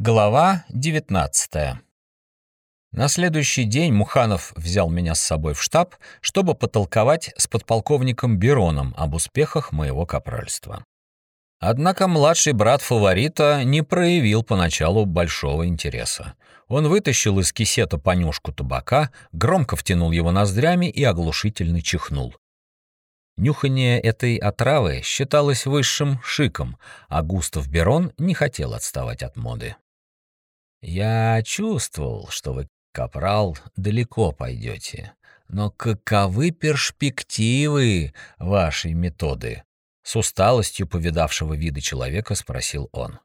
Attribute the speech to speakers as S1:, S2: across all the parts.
S1: Глава 19 На следующий день Муханов взял меня с собой в штаб, чтобы потолковать с подполковником Бероном об успехах моего капральства. Однако младший брат фаворита не проявил поначалу большого интереса. Он вытащил из кисета понюшку табака, громко втянул его ноздрями и оглушительно чихнул. Нюхание этой отравы считалось высшим шиком, а Густав Берон не хотел отставать от моды. Я чувствовал, что вы, капрал, далеко пойдете. Но каковы перспективы вашей методы? С усталостью повидавшего вида человека спросил он.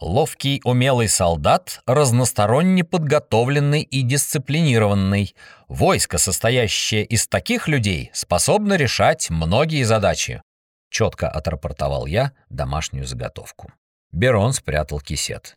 S1: Ловкий, умелый солдат, разносторонне подготовленный и дисциплинированный. Войско, состоящее из таких людей, способно решать многие задачи. Четко отрапортовал я домашнюю заготовку. Берон спрятал кисет.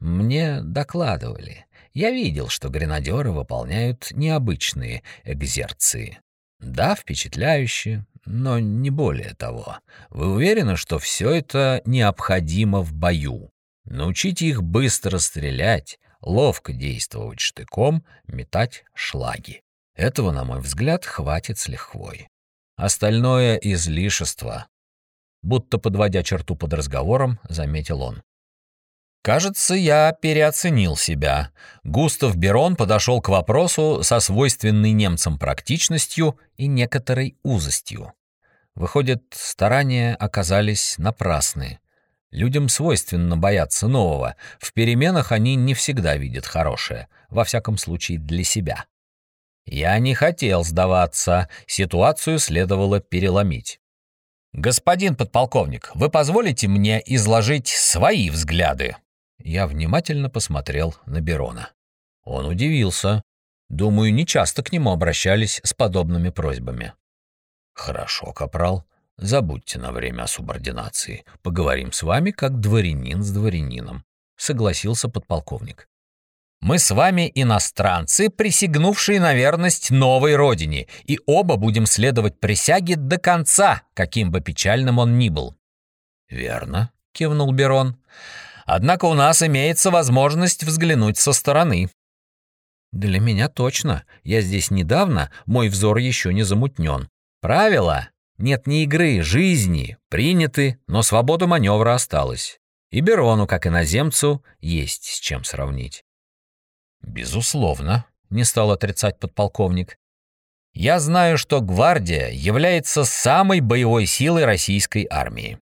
S1: Мне докладывали. Я видел, что гренадеры выполняют необычные экзерции. Да, впечатляюще, но не более того. Вы уверены, что все это необходимо в бою? Научите их быстро стрелять, ловко действовать штыком, метать шлаги. Этого, на мой взгляд, хватит с лихвой. Остальное — излишество. Будто подводя черту под разговором, заметил он. Кажется, я переоценил себя. Густав Берон подошел к вопросу со свойственной немцам практичностью и некоторой узостью. Выходит, старания оказались напрасны. Людям свойственно бояться нового. В переменах они не всегда видят хорошее, во всяком случае для себя. Я не хотел сдаваться, ситуацию следовало переломить. «Господин подполковник, вы позволите мне изложить свои взгляды?» Я внимательно посмотрел на Берона. Он удивился. Думаю, не часто к нему обращались с подобными просьбами. «Хорошо, капрал. Забудьте на время о субординации. Поговорим с вами как дворянин с дворянином», — согласился подполковник. «Мы с вами иностранцы, присягнувшие на верность новой родине, и оба будем следовать присяге до конца, каким бы печальным он ни был». «Верно», — кивнул Берон. Однако у нас имеется возможность взглянуть со стороны. Для меня точно. Я здесь недавно, мой взор еще не замутнен. Правила? Нет ни игры, жизни. Приняты, но свобода маневра осталась. И Берону, как иноземцу, есть с чем сравнить. Безусловно, не стал отрицать подполковник. Я знаю, что гвардия является самой боевой силой российской армии.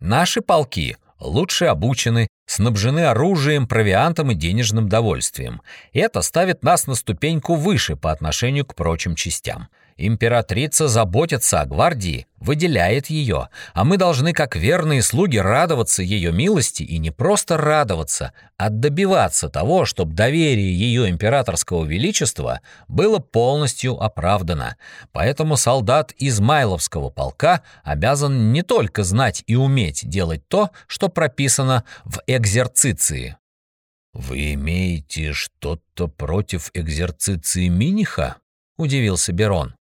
S1: Наши полки лучше обучены, снабжены оружием, провиантом и денежным довольствием. Это ставит нас на ступеньку выше по отношению к прочим частям. Императрица заботится о гвардии, выделяет ее, а мы должны, как верные слуги, радоваться ее милости и не просто радоваться, а добиваться того, чтобы доверие ее императорского величества было полностью оправдано. Поэтому солдат Измайловского полка обязан не только знать и уметь делать то, что прописано в экзерциции. «Вы имеете что-то против экзерциции Миниха?» — удивился Берон.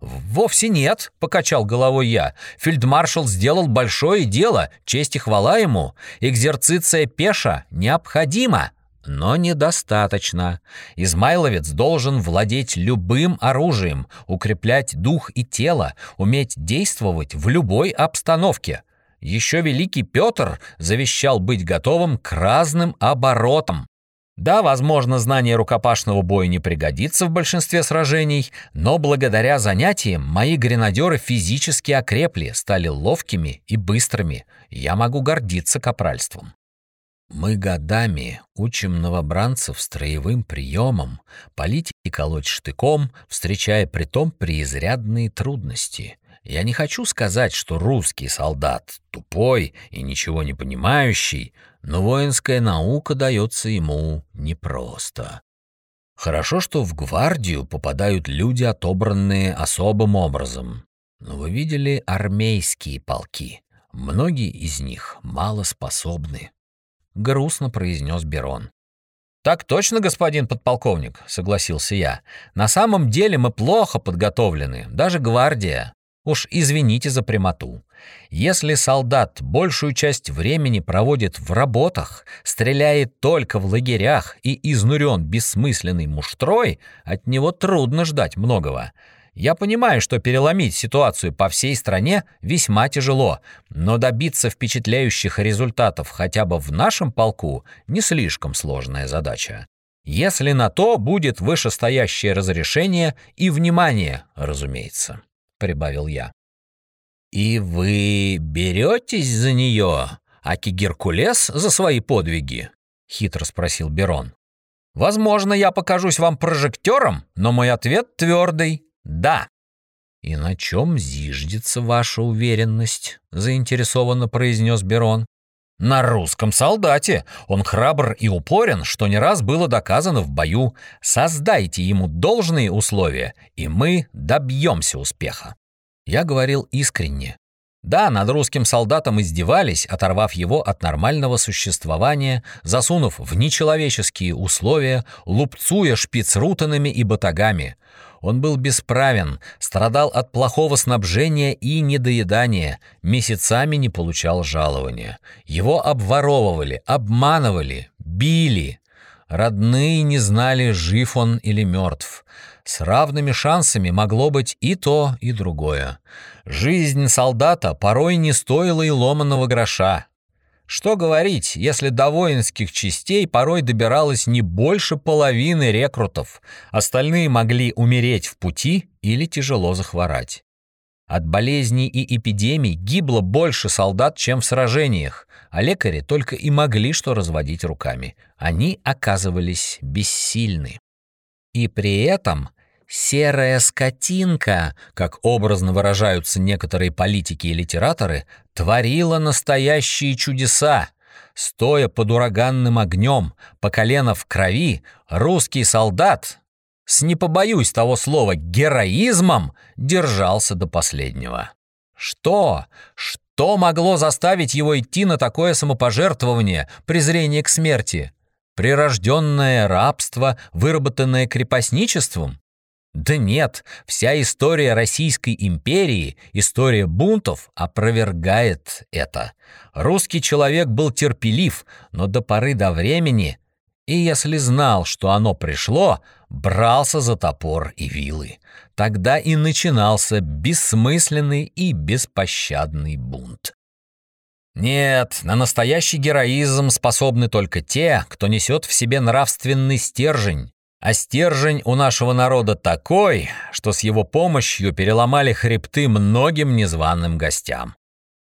S1: «Вовсе нет», — покачал головой я. «Фельдмаршал сделал большое дело, честь и хвала ему. Экзерциция пеша необходима, но недостаточно. Измайловец должен владеть любым оружием, укреплять дух и тело, уметь действовать в любой обстановке. Еще великий Петр завещал быть готовым к разным оборотам. Да, возможно, знание рукопашного боя не пригодится в большинстве сражений, но благодаря занятиям мои гренадеры физически окрепли, стали ловкими и быстрыми. Я могу гордиться капральством. Мы годами учим новобранцев строевым приемам, полить и колоть штыком, встречая притом преизрядные трудности. Я не хочу сказать, что русский солдат тупой и ничего не понимающий, но воинская наука дается ему непросто. Хорошо, что в гвардию попадают люди, отобранные особым образом. Но вы видели армейские полки. Многие из них малоспособны. Грустно произнес Берон. «Так точно, господин подполковник», — согласился я. «На самом деле мы плохо подготовлены, даже гвардия. Уж извините за прямоту. Если солдат большую часть времени проводит в работах, стреляет только в лагерях и изнурен бессмысленной муштрой, от него трудно ждать многого. Я понимаю, что переломить ситуацию по всей стране весьма тяжело, но добиться впечатляющих результатов хотя бы в нашем полку не слишком сложная задача. Если на то будет вышестоящее разрешение и внимание, разумеется прибавил я. «И вы беретесь за нее, аки Геркулес за свои подвиги?» — хитро спросил Берон. «Возможно, я покажусь вам прожектором, но мой ответ твердый — да». «И на чем зиждется ваша уверенность?» — заинтересованно произнес Берон. «На русском солдате. Он храбр и упорен, что не раз было доказано в бою. Создайте ему должные условия, и мы добьемся успеха». Я говорил искренне. Да, над русским солдатом издевались, оторвав его от нормального существования, засунув в нечеловеческие условия, лупцуя шпицрутанами и батагами. Он был бесправен, страдал от плохого снабжения и недоедания, месяцами не получал жалования. Его обворовывали, обманывали, били. Родные не знали, жив он или мертв. С равными шансами могло быть и то, и другое. Жизнь солдата порой не стоила и ломаного гроша. Что говорить, если до воинских частей порой добиралось не больше половины рекрутов, остальные могли умереть в пути или тяжело захворать. От болезней и эпидемий гибло больше солдат, чем в сражениях, а лекари только и могли что разводить руками. Они оказывались бессильны. И при этом серая скотинка, как образно выражаются некоторые политики и литераторы, творила настоящие чудеса. Стоя под ураганным огнем, по колено в крови, русский солдат, с не побоюсь того слова героизмом, держался до последнего. Что? Что могло заставить его идти на такое самопожертвование, презрение к смерти? Прирожденное рабство, выработанное крепостничеством? Да нет, вся история Российской империи, история бунтов опровергает это. Русский человек был терпелив, но до поры до времени, и если знал, что оно пришло, брался за топор и вилы. Тогда и начинался бессмысленный и беспощадный бунт. Нет, на настоящий героизм способны только те, кто несет в себе нравственный стержень, а стержень у нашего народа такой, что с его помощью переломали хребты многим незваным гостям.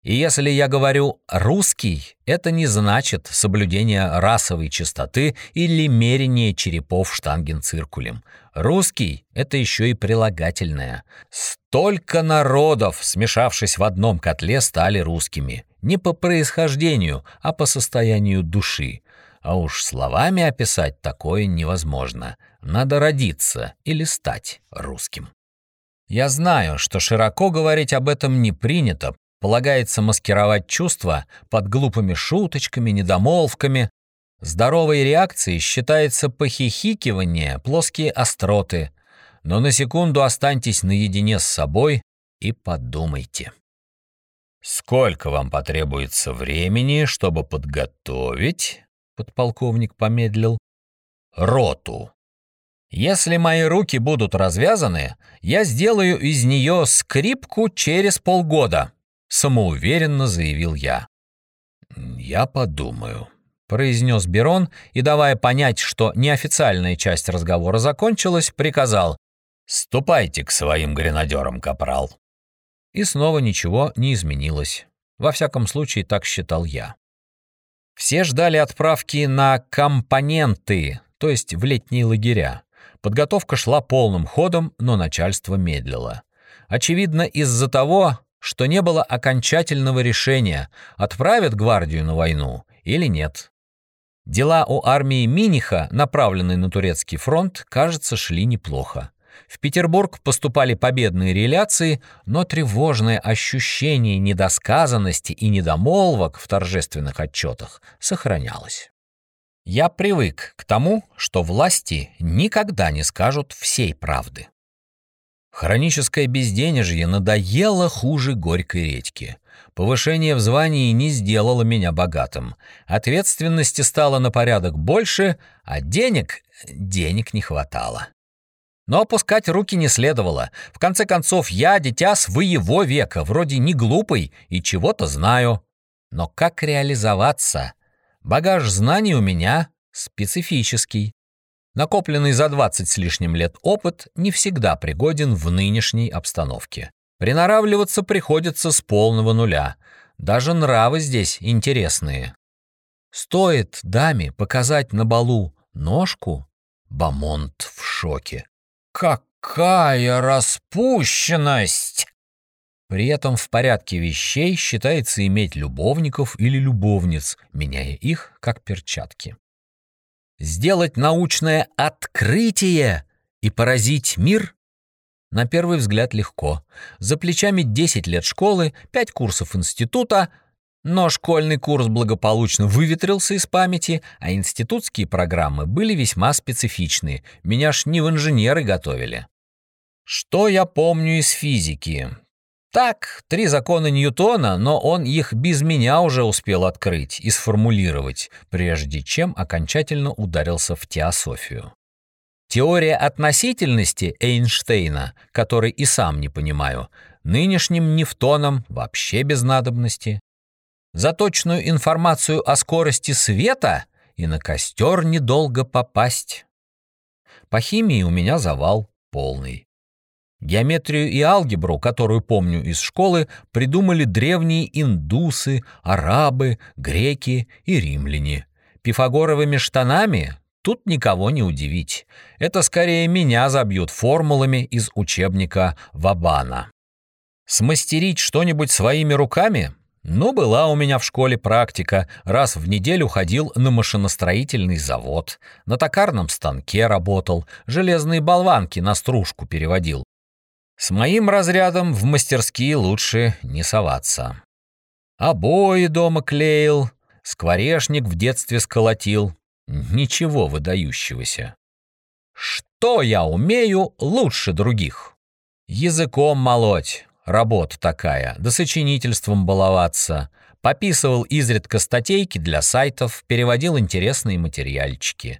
S1: И если я говорю «русский», это не значит соблюдение расовой чистоты или мерение черепов штангенциркулем. Русский — это еще и прилагательное. Столько народов, смешавшись в одном котле, стали русскими. Не по происхождению, а по состоянию души. А уж словами описать такое невозможно. Надо родиться или стать русским. Я знаю, что широко говорить об этом не принято, полагается маскировать чувства под глупыми шуточками, недомолвками. Здоровой реакцией считается похихикивание, плоские остроты. Но на секунду останьтесь наедине с собой и подумайте. Сколько вам потребуется времени, чтобы подготовить подполковник помедлил, роту. Если мои руки будут развязаны, я сделаю из нее скрипку через полгода, самоуверенно заявил я. Я подумаю, произнес Берон и, давая понять, что неофициальная часть разговора закончилась, приказал «Ступайте к своим гренадерам, капрал». И снова ничего не изменилось. Во всяком случае, так считал я. Все ждали отправки на компоненты, то есть в летние лагеря. Подготовка шла полным ходом, но начальство медлило. Очевидно, из-за того, что не было окончательного решения, отправят гвардию на войну или нет. Дела у армии Миниха, направленной на турецкий фронт, кажется, шли неплохо. В Петербург поступали победные реляции, но тревожное ощущение недосказанности и недомолвок в торжественных отчетах сохранялось. Я привык к тому, что власти никогда не скажут всей правды. Хроническое безденежье надоело хуже горькой редьки. Повышение в звании не сделало меня богатым. Ответственности стало на порядок больше, а денег... денег не хватало. Но опускать руки не следовало. В конце концов, я дитя своего века, вроде не глупый и чего-то знаю. Но как реализоваться? Багаж знаний у меня специфический. Накопленный за 20 с лишним лет опыт не всегда пригоден в нынешней обстановке. Приноравливаться приходится с полного нуля. Даже нравы здесь интересные. Стоит даме показать на балу ножку, Бамонт в шоке. Какая распущенность! При этом в порядке вещей считается иметь любовников или любовниц, меняя их как перчатки. Сделать научное открытие и поразить мир на первый взгляд легко. За плечами 10 лет школы, 5 курсов института, но школьный курс благополучно выветрился из памяти, а институтские программы были весьма специфичны. Меня ж не в инженеры готовили. Что я помню из физики? Так, три закона Ньютона, но он их без меня уже успел открыть и сформулировать, прежде чем окончательно ударился в теософию. Теория относительности Эйнштейна, который и сам не понимаю, нынешним Нефтоном вообще без надобности. За точную информацию о скорости света и на костер недолго попасть. По химии у меня завал полный. Геометрию и алгебру, которую помню из школы, придумали древние индусы, арабы, греки и римляне. Пифагоровыми штанами тут никого не удивить. Это скорее меня забьют формулами из учебника Вабана. Смастерить что-нибудь своими руками ну, была у меня в школе практика. Раз в неделю ходил на машиностроительный завод. На токарном станке работал. Железные болванки на стружку переводил. С моим разрядом в мастерские лучше не соваться. Обои дома клеил, скворечник в детстве сколотил. Ничего выдающегося. Что я умею лучше других? Языком молоть, Работа такая, да сочинительством баловаться. Пописывал изредка статейки для сайтов, переводил интересные материальчики.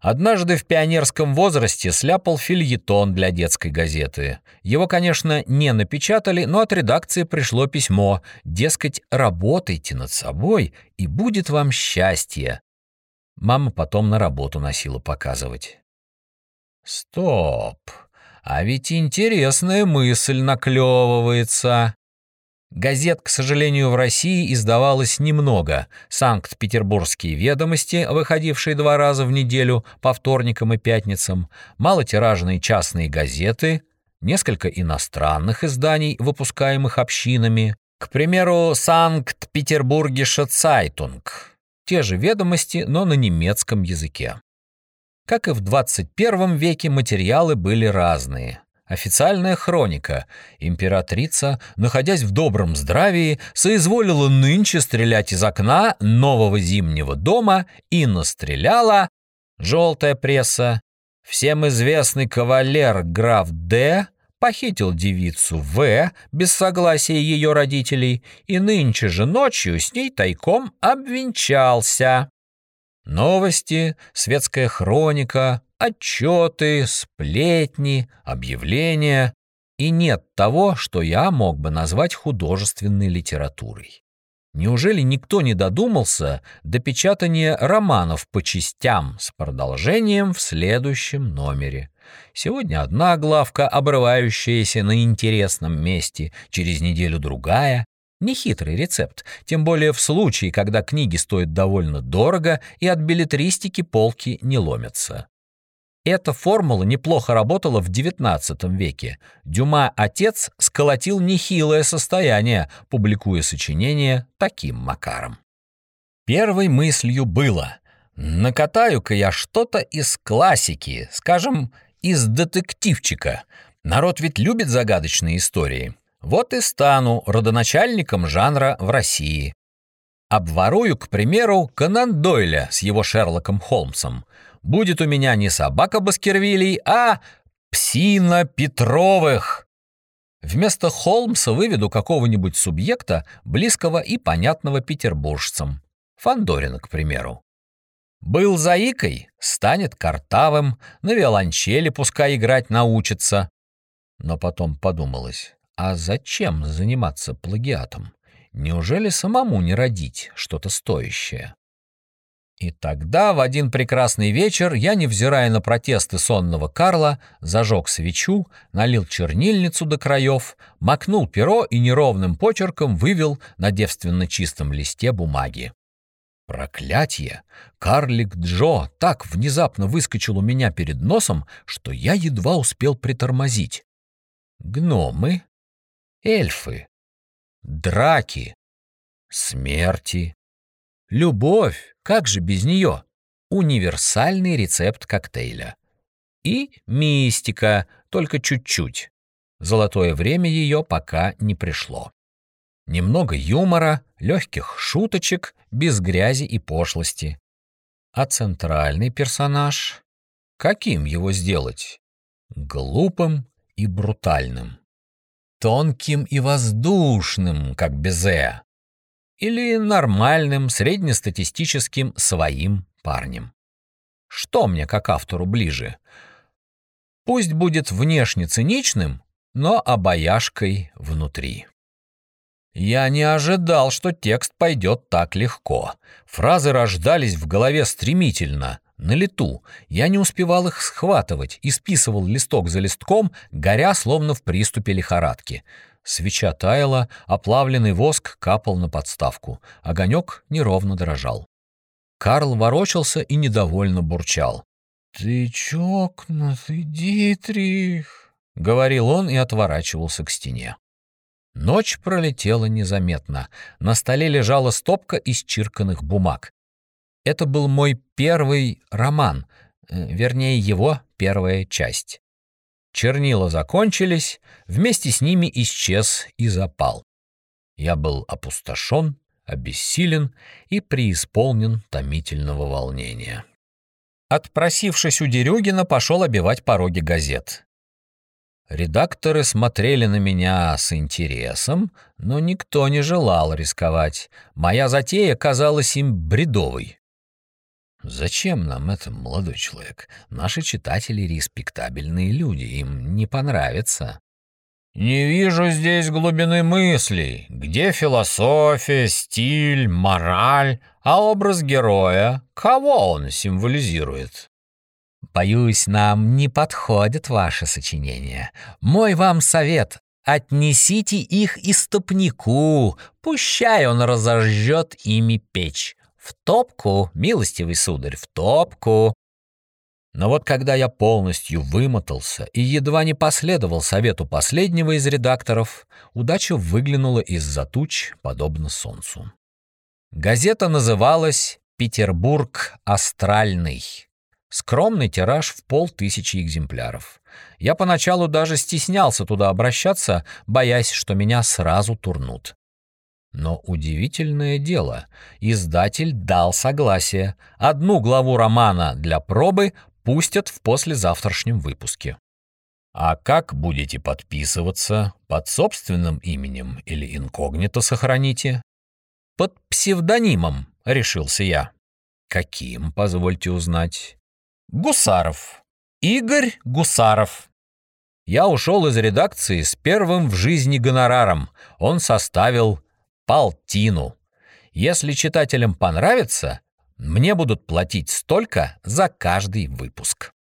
S1: Однажды в пионерском возрасте сляпал фильетон для детской газеты. Его, конечно, не напечатали, но от редакции пришло письмо, дескать, работайте над собой, и будет вам счастье. Мама потом на работу носила показывать. Стоп. А ведь интересная мысль наклевывается. Газет, к сожалению, в России издавалось немного. Санкт-Петербургские ведомости, выходившие два раза в неделю по вторникам и пятницам, малотиражные частные газеты, несколько иностранных изданий, выпускаемых общинами. К примеру, Санкт-Петербургische Zeitung. Те же ведомости, но на немецком языке. Как и в 21 веке материалы были разные. Официальная хроника. Императрица, находясь в добром здравии, соизволила нынче стрелять из окна нового зимнего дома и настреляла желтая пресса. Всем известный кавалер граф Д похитил девицу В без согласия ее родителей и нынче же ночью с ней тайком обвенчался. Новости, светская хроника, отчеты, сплетни, объявления. И нет того, что я мог бы назвать художественной литературой. Неужели никто не додумался до печатания романов по частям с продолжением в следующем номере? Сегодня одна главка, обрывающаяся на интересном месте, через неделю другая, Нехитрый рецепт, тем более в случае, когда книги стоят довольно дорого и от билетристики полки не ломятся. Эта формула неплохо работала в XIX веке. Дюма отец сколотил нехилое состояние, публикуя сочинения таким макаром. Первой мыслью было «накатаю-ка я что-то из классики, скажем, из детективчика. Народ ведь любит загадочные истории. Вот и стану родоначальником жанра в России. Обворую, к примеру, Конан Дойля с его Шерлоком Холмсом. Будет у меня не собака Баскервилей, а Псина Петровых. Вместо Холмса выведу какого-нибудь субъекта, близкого и понятного петербуржцам. Фандорина, к примеру. Был заикой, станет картавым, на виолончели пускай играть научится. Но потом подумалось, а зачем заниматься плагиатом? Неужели самому не родить что-то стоящее? И тогда, в один прекрасный вечер, я, невзирая на протесты сонного Карла, зажег свечу, налил чернильницу до краев, макнул перо и неровным почерком вывел на девственно чистом листе бумаги. Проклятье! Карлик Джо так внезапно выскочил у меня перед носом, что я едва успел притормозить. Гномы, эльфы, драки, смерти, любовь, как же без нее? Универсальный рецепт коктейля. И мистика, только чуть-чуть. Золотое время ее пока не пришло. Немного юмора, легких шуточек, без грязи и пошлости. А центральный персонаж? Каким его сделать? Глупым и брутальным. Тонким и воздушным, как Безе. Или нормальным, среднестатистическим своим парнем. Что мне, как автору, ближе? Пусть будет внешне циничным, но обаяшкой внутри. Я не ожидал, что текст пойдет так легко. Фразы рождались в голове стремительно, на лету. Я не успевал их схватывать и списывал листок за листком, горя словно в приступе лихорадки. Свеча таяла, оплавленный воск капал на подставку. Огонек неровно дрожал. Карл ворочался и недовольно бурчал. «Ты чокнутый, Дитрих!» — говорил он и отворачивался к стене. Ночь пролетела незаметно. На столе лежала стопка исчирканных бумаг. Это был мой первый роман, э, вернее, его первая часть. Чернила закончились, вместе с ними исчез и запал. Я был опустошен, обессилен и преисполнен томительного волнения. Отпросившись у Дерюгина, пошел обивать пороги газет. Редакторы смотрели на меня с интересом, но никто не желал рисковать. Моя затея казалась им бредовой. Зачем нам это, молодой человек? Наши читатели респектабельные люди, им не понравится. Не вижу здесь глубины мыслей. Где философия, стиль, мораль, а образ героя? Кого он символизирует? Боюсь, нам не подходит ваше сочинение. Мой вам совет — отнесите их истопнику, пущай он разожжет ими печь. В топку, милостивый сударь, в топку. Но вот когда я полностью вымотался и едва не последовал совету последнего из редакторов, удача выглянула из-за туч, подобно солнцу. Газета называлась «Петербург Астральный». Скромный тираж в полтысячи экземпляров. Я поначалу даже стеснялся туда обращаться, боясь, что меня сразу турнут. Но удивительное дело, издатель дал согласие. Одну главу романа для пробы пустят в послезавтрашнем выпуске. А как будете подписываться? Под собственным именем или инкогнито сохраните? Под псевдонимом, решился я. Каким, позвольте узнать? Гусаров. Игорь Гусаров. Я ушел из редакции с первым в жизни гонораром. Он составил полтину. Если читателям понравится, мне будут платить столько за каждый выпуск.